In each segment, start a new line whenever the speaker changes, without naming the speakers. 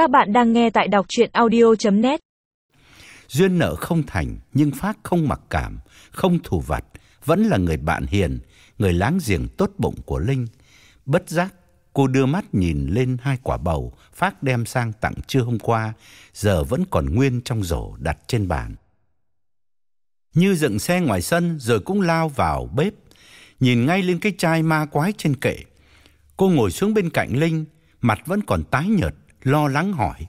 Các bạn đang nghe tại đọc chuyện audio.net
Duyên nợ không thành nhưng Phát không mặc cảm, không thù vặt, vẫn là người bạn hiền, người láng giềng tốt bụng của Linh. Bất giác, cô đưa mắt nhìn lên hai quả bầu Phát đem sang tặng trưa hôm qua, giờ vẫn còn nguyên trong rổ đặt trên bàn. Như dựng xe ngoài sân rồi cũng lao vào bếp, nhìn ngay lên cái chai ma quái trên kệ. Cô ngồi xuống bên cạnh Linh, mặt vẫn còn tái nhợt, lo lắng hỏi.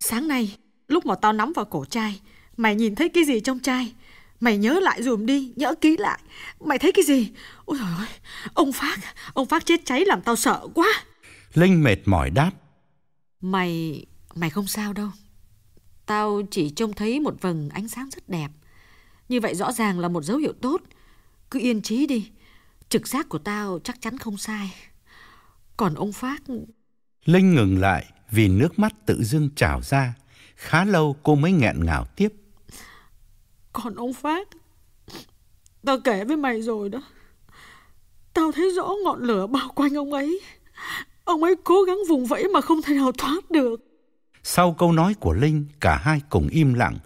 Sáng nay, lúc mà tao nắm vào cổ chai, mày nhìn thấy cái gì trong chai? Mày nhớ lại dùm đi, nhớ kỹ lại. Mày thấy cái gì? Ôi trời ơi, ông Phát, ông Phát chết cháy làm tao sợ quá.
Linh mệt mỏi đáp.
Mày, mày không sao đâu. Tao chỉ trông thấy một vầng ánh sáng rất đẹp. Như vậy rõ ràng là một dấu hiệu tốt. Cứ yên trí đi. Trực giác của tao chắc chắn không sai. Còn ông Phát...
Linh ngừng lại vì nước mắt tự dưng trào ra. Khá lâu cô mới nghẹn ngào tiếp.
Còn ông Phát... Tao kể với mày rồi đó. Tao thấy rõ ngọn lửa bao quanh ông ấy. Ông ấy cố gắng vùng vẫy mà không thể nào thoát được.
Sau câu nói của Linh, cả hai cùng im lặng,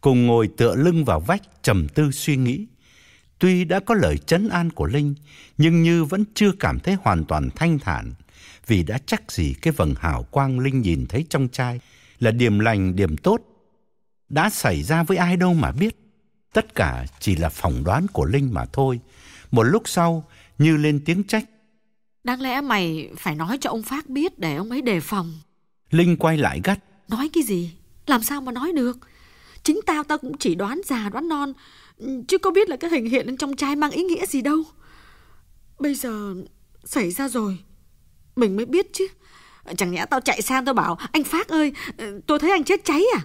cùng ngồi tựa lưng vào vách trầm tư suy nghĩ. Tuy đã có lời chấn an của Linh, nhưng Như vẫn chưa cảm thấy hoàn toàn thanh thản, vì đã chắc gì cái vầng hào quang Linh nhìn thấy trong chai là điểm lành, điểm tốt. Đã xảy ra với ai đâu mà biết. Tất cả chỉ là phỏng đoán của Linh mà thôi. Một lúc sau, Như lên tiếng trách.
Đáng lẽ mày phải nói cho ông Phát biết để ông ấy đề phòng.
Linh quay lại gắt.
Nói cái gì? Làm sao mà nói được? Chính tao tao cũng chỉ đoán già đoán non, chứ có biết là cái hình hiện trong chai mang ý nghĩa gì đâu. Bây giờ xảy ra rồi, mình mới biết chứ. Chẳng nhẽ tao chạy sang tao bảo Anh Phát ơi tôi thấy anh chết cháy à?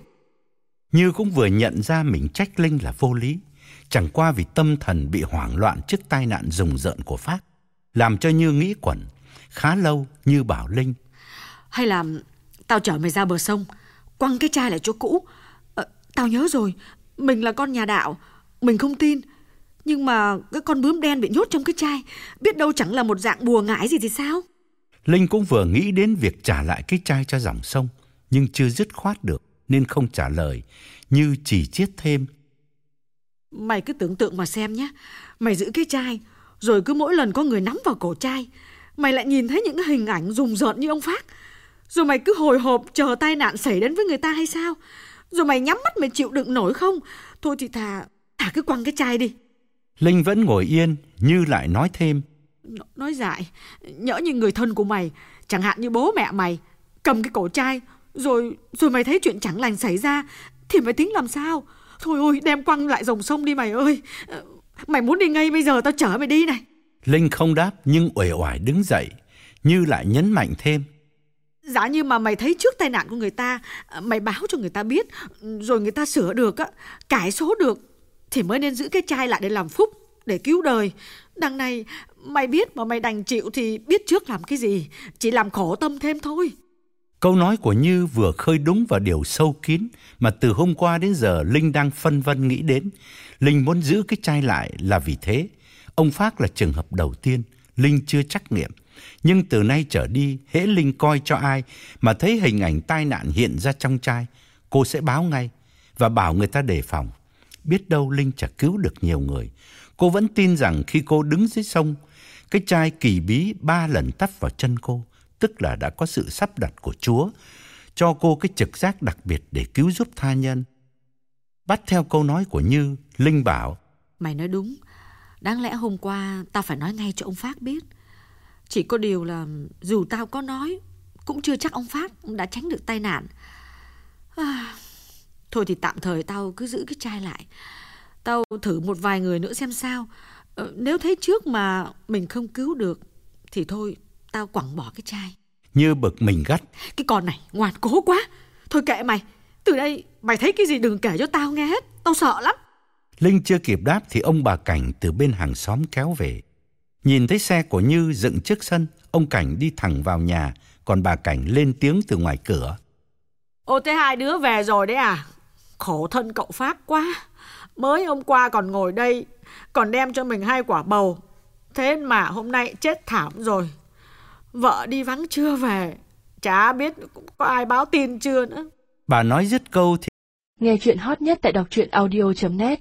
Như cũng vừa nhận ra mình trách Linh là vô lý Chẳng qua vì tâm thần bị hoảng loạn trước tai nạn rùng rợn của Phát Làm cho Như nghĩ quẩn Khá lâu Như bảo Linh
Hay là tao chở mày ra bờ sông Quăng cái chai lại chỗ cũ. À, Tao nhớ rồi Mình là con nhà đạo Mình không tin. Nhưng mà cái con bướm đen bị nhốt trong cái chai Biết đâu chẳng là một dạng bùa ngải gì thì sao
Linh cũng vừa nghĩ đến việc trả lại cái chai cho dòng sông, nhưng chưa dứt khoát được nên không trả lời, như chỉ chiết thêm.
Mày cứ tưởng tượng mà xem nhé, mày giữ cái chai, rồi cứ mỗi lần có người nắm vào cổ chai, mày lại nhìn thấy những hình ảnh rùng rợn như ông Phát. Rồi mày cứ hồi hộp chờ tai nạn xảy đến với người ta hay sao? Rồi mày nhắm mắt mày chịu đựng nổi không? Thôi thì thà, thà cứ quăng cái chai đi.
Linh vẫn ngồi yên, như lại nói thêm
nói dại nhỡ như người thân của mày chẳng hạn như bố mẹ mày cầm cái cổ chai rồi rồi mày thấy chuyện chẳng lành xảy ra thì mày tính làm sao? Thôi ôi đem quăng lại dòng sông đi mày ơi. Mày muốn đi ngay bây giờ tao chở mày đi này.
Linh không đáp nhưng uể oải đứng dậy như lại nhấn mạnh thêm.
Giả như mà mày thấy trước tai nạn của người ta, mày báo cho người ta biết, rồi người ta sửa được, á, cải số được, thì mới nên giữ cái chai lại để làm phúc, để cứu đời. Đằng này, mày biết mà mày đành chịu thì biết trước làm cái gì, chỉ làm khổ tâm thêm thôi.
Câu nói của Như vừa khơi đúng vào điều sâu kín mà từ hôm qua đến giờ Linh đang phân vân nghĩ đến. Linh muốn giữ cái chai lại là vì thế. Ông Phác là trường hợp đầu tiên, Linh chưa trắc nghiệm. Nhưng từ nay trở đi, hễ Linh coi cho ai mà thấy hình ảnh tai nạn hiện ra trong chai, cô sẽ báo ngay và bảo người ta đề phòng. Biết đâu Linh chả cứu được nhiều người. Cô vẫn tin rằng khi cô đứng dưới sông, cái chai kỳ bí ba lần tắp vào chân cô, tức là đã có sự sắp đặt của Chúa, cho cô cái trực giác đặc biệt để cứu giúp tha nhân. Bắt theo câu nói của Như, Linh bảo,
Mày nói đúng, đáng lẽ hôm qua tao phải nói ngay cho ông Phát biết. Chỉ có điều là dù tao có nói, cũng chưa chắc ông Phát đã tránh được tai nạn. À, thôi thì tạm thời tao cứ giữ cái chai lại. Tao thử một vài người nữa xem sao. Ờ, nếu thấy trước mà mình không cứu được thì thôi, tao quẳng bỏ cái chai.
Như bực mình gắt.
Cái con này ngoan cố quá. Thôi kệ mày, từ đây mày thấy cái gì đừng kể cho tao nghe hết, tao sợ lắm.
Linh chưa kịp đáp thì ông bà Cảnh từ bên hàng xóm kéo về. Nhìn thấy xe của Như dựng trước sân, ông Cảnh đi thẳng vào nhà, còn bà Cảnh lên tiếng từ ngoài cửa.
Ô thế hai đứa về rồi đấy à? Khổ thân cậu Phát quá. Mới hôm qua còn ngồi đây, còn đem cho mình hai quả bầu. Thế mà hôm nay chết thảm rồi. Vợ đi vắng chưa về, Chả biết có ai báo tin chưa nữa.
Bà nói dứt câu thì
Nghe chuyện hot nhất tại đọc truyện audio.net